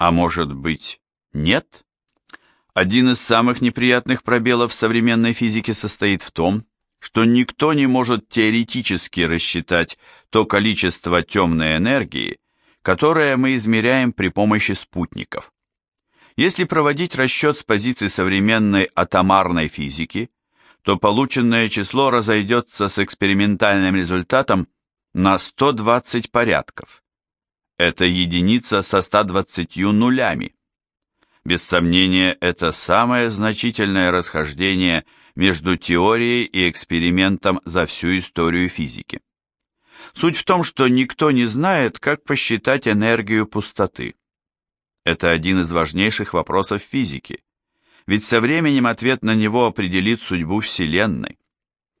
А может быть, нет? Один из самых неприятных пробелов современной физики состоит в том, что никто не может теоретически рассчитать то количество темной энергии, которое мы измеряем при помощи спутников. Если проводить расчет с позиции современной атомарной физики, то полученное число разойдется с экспериментальным результатом на 120 порядков. Это единица со 120 нулями. Без сомнения, это самое значительное расхождение между теорией и экспериментом за всю историю физики. Суть в том, что никто не знает, как посчитать энергию пустоты. Это один из важнейших вопросов физики, ведь со временем ответ на него определит судьбу Вселенной.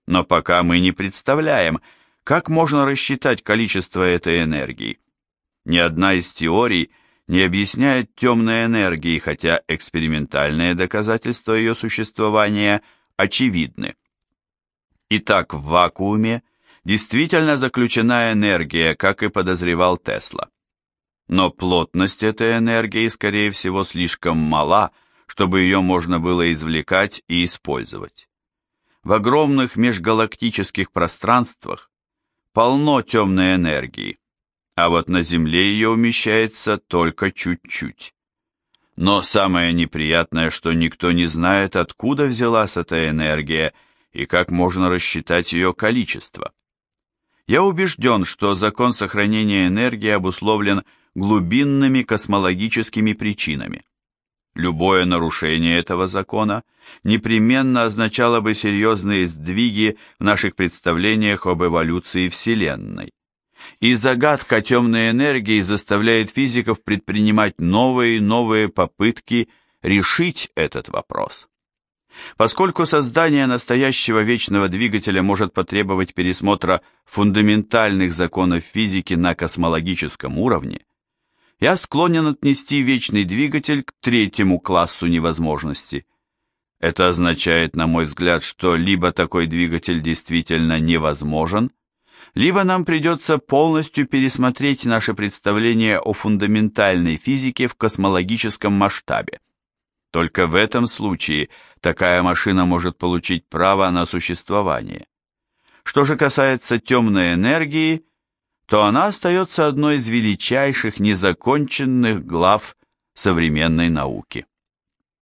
Но пока мы не представляем, как можно рассчитать количество этой энергии. Ни одна из теорий не объясняет темной энергии, хотя экспериментальные доказательства ее существования очевидны. Итак, в вакууме действительно заключена энергия, как и подозревал Тесла. Но плотность этой энергии, скорее всего, слишком мала, чтобы ее можно было извлекать и использовать. В огромных межгалактических пространствах полно темной энергии, а вот на Земле ее умещается только чуть-чуть. Но самое неприятное, что никто не знает, откуда взялась эта энергия и как можно рассчитать ее количество. Я убежден, что закон сохранения энергии обусловлен глубинными космологическими причинами. Любое нарушение этого закона непременно означало бы серьезные сдвиги в наших представлениях об эволюции Вселенной. И загадка темной энергии заставляет физиков предпринимать новые и новые попытки решить этот вопрос. Поскольку создание настоящего вечного двигателя может потребовать пересмотра фундаментальных законов физики на космологическом уровне, я склонен отнести вечный двигатель к третьему классу невозможности. Это означает, на мой взгляд, что либо такой двигатель действительно невозможен, либо нам придется полностью пересмотреть наше представление о фундаментальной физике в космологическом масштабе. Только в этом случае такая машина может получить право на существование. Что же касается темной энергии, то она остается одной из величайших незаконченных глав современной науки.